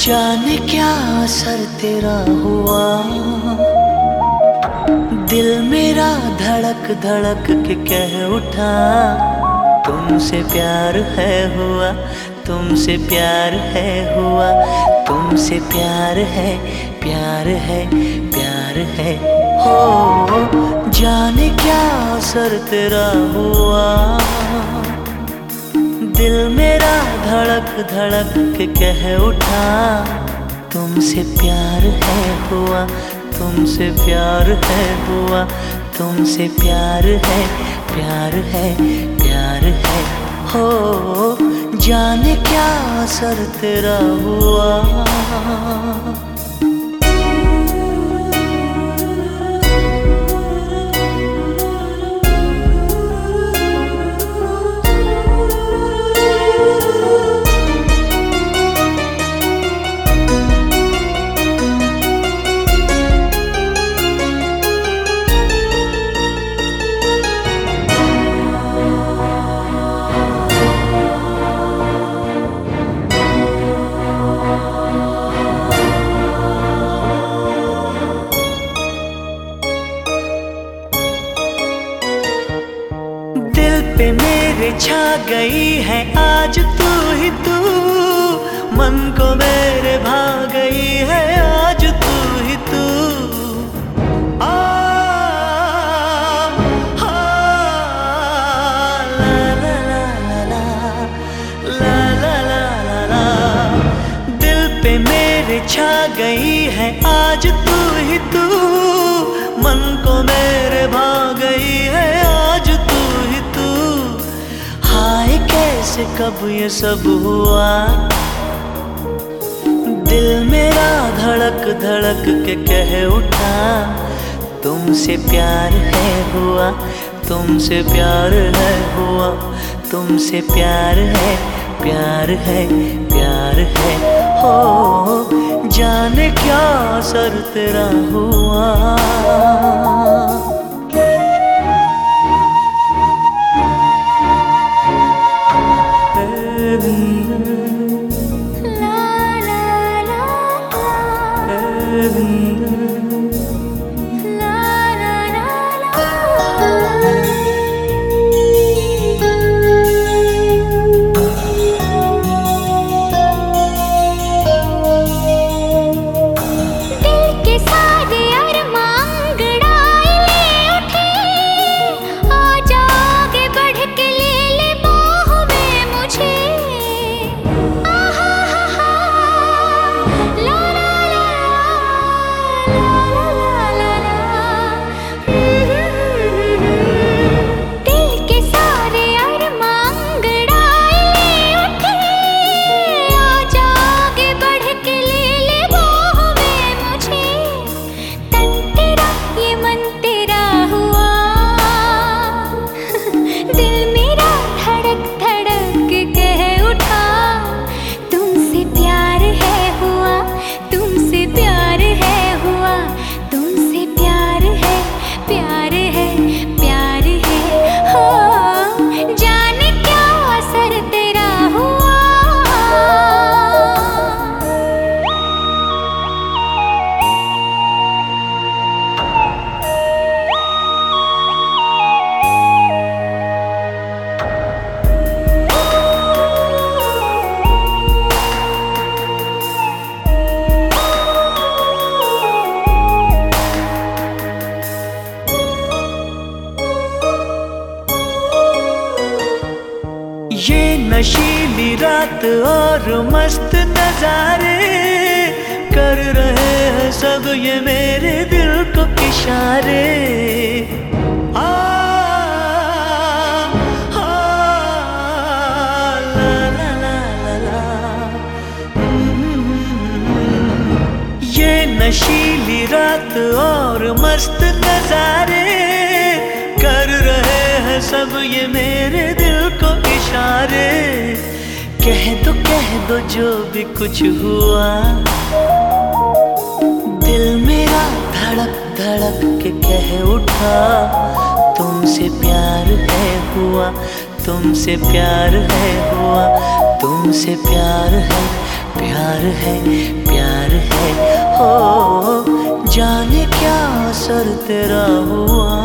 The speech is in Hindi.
जाने क्या असर तेरा हुआ? दिल मेरा धड़क धड़क के कह उठा, तुमसे प्यार है हुआ, तुमसे प्यार है हुआ, तुमसे प्यार है प्यार है प्यार है। हो, जाने क्या असर तेरा हुआ? दिल मेरा धड़क धड़क के कह उठा, तुमसे प्यार है हुआ तुमसे प्यार है बुआ, तुमसे प्यार है प्यार है प्यार है। हो, जाने क्या असर तेरा हुआ। छा गई है, आज तू ही तू। मन को मेरे भा गई है, आज तू ही तू। ला। दिल पे मेरे छा गई है, आज तू ही तू। मन को मेरे भा गई है कैसे कब ये सब हुआ? दिल मेरा धड़क धड़क के कह उठा, तुमसे प्यार है हुआ, तुमसे प्यार है हुआ, तुमसे प्यार है प्यार है प्यार है, हो, जाने क्या असर तेरा हुआ? ये नशीली रात और मस्त नजारे कर रहे हैं सब ये मेरे दिल को। ये नशीली रात और मस्त नजारे कर रहे हैं सब ये मेरे कह दो जो भी कुछ हुआ। दिल मेरा धड़क धड़क के कह उठा, तुमसे प्यार है हुआ, तुमसे प्यार है हुआ, तुमसे प्यार है प्यार है प्यार है। हो, जाने क्या असर तेरा हुआ।